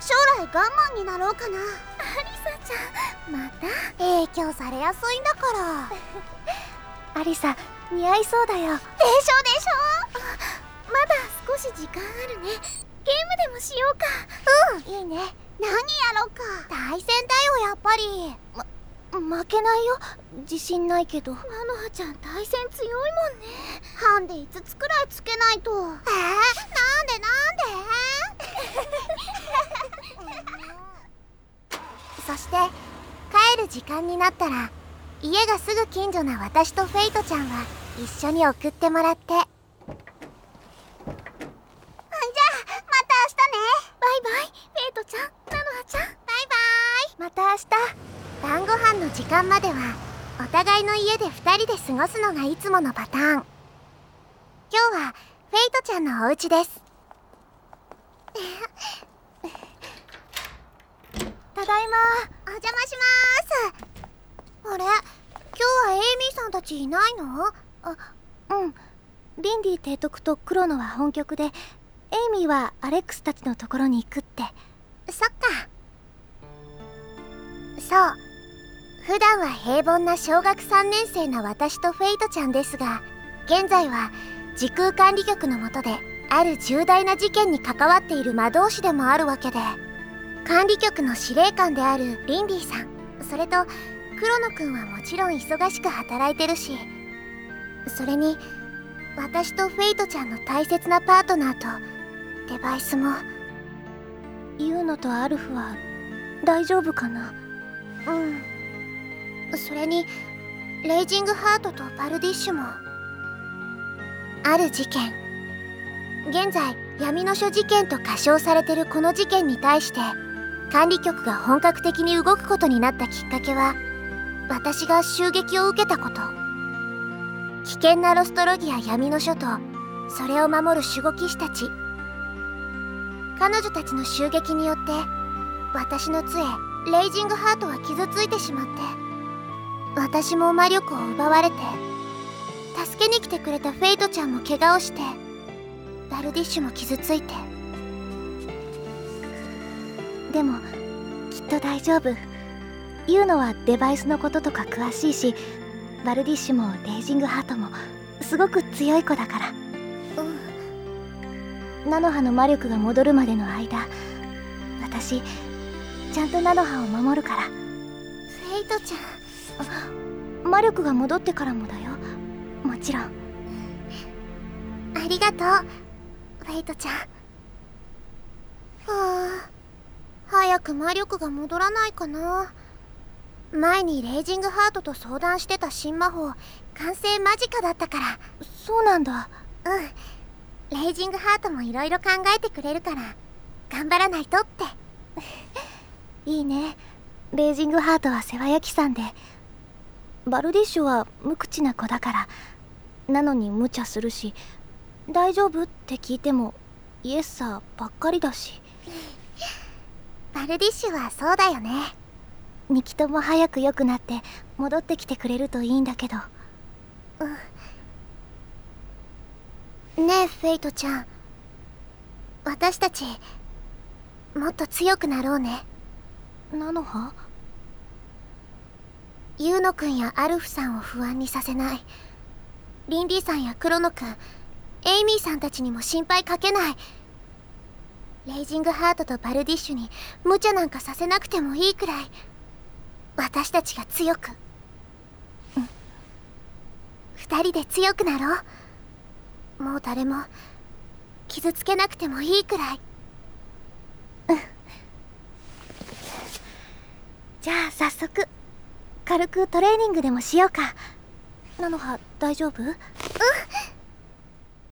将来ガンマンになろうかな。アリサちゃんまた？影響されやすいんだから。アリサ似合いそうだよ。でしょでしょ。まだ少し時間あるね。ゲームでもしようか。うんいいね。何やろうか。対戦だよやっぱり。負けないよ。自信ないけど。菜の葉ちゃん対戦強いもんね。ハンデ5つくらいつけないと。えー、なんでなんでそして帰る時間になったら家がすぐ近所な私とフェイトちゃんは一緒に送ってもらって。じゃあまた明日ね。バイバイ。フェイトちゃん。なのはちゃん。バイバイ。また明日。晩ご飯の時間まではお互いの家で2人で過ごすのがいつものパターン。今日はフェイトちゃんのお家です。ただいま。お邪魔しますあれ？今日はエイミーさんたちいないの？あうん。リンディ提督とクロノは本局でエイミーはアレックスたちのところに行くって。そっか。そう。普段は平凡な小学3年生の私とフェイトちゃんですが現在は時空管理局の下である重大な事件に関わっている魔導士でもあるわけで。管理局の司令官であるリンディさん。それと黒野くんはもちろん忙しく働いてるしそれに私とフェイトちゃんの大切なパートナーとデバイスも。ユーノとアルフは大丈夫かな？うん。それにレイジングハートとバルディッシュも。ある事件。現在闇の書事件と仮称されてるこの事件に対して管理局が本格的に動くことになったきっかけは私が襲撃を受けたこと。危険なロストロギア闇の書とそれを守る守護騎士たち。彼女たちの襲撃によって私の杖レイジングハートは傷ついてしまって私も魔力を奪われて助けに来てくれたフェイトちゃんも怪我をしてバルディッシュも傷ついて。でもきっと大丈夫。ユーノはデバイスのこととか詳しいしバルディッシュもレイジングハートもすごく強い子だから。うん。なのはの魔力が戻るまでの間私ちゃんとなのはを守るから。フェイトちゃん。魔力が戻ってからもだよ。もちろん。ありがとうフェイトちゃん。はあ早く魔力が戻らないかな前にレイジングハートと相談してた新魔法完成間近だったから。そうなんだ。うん。レイジングハートもいろいろ考えてくれるから頑張らないとって。いいね。レイジングハートは世話焼きさんで。バルディッシュは無口な子だからなのに無茶するし大丈夫って聞いてもイエスサーばっかりだし。バルディッシュはそうだよねニキとも早く良くなって戻ってきてくれるといいんだけど。うん。ねえフェイトちゃん。私たちもっと強くなろうね。なのは？ユーノくんやアルフさんを不安にさせない。リンディさんやクロノくんエイミーさんたちにも心配かけない。レイジングハートとバルディッシュに無茶なんかさせなくてもいいくらい私たちが強く。うん。二人で強くなろう。もう誰も傷つけなくてもいいくらい。うん。じゃあ早速軽くトレーニングでもしようか。なのは大丈夫？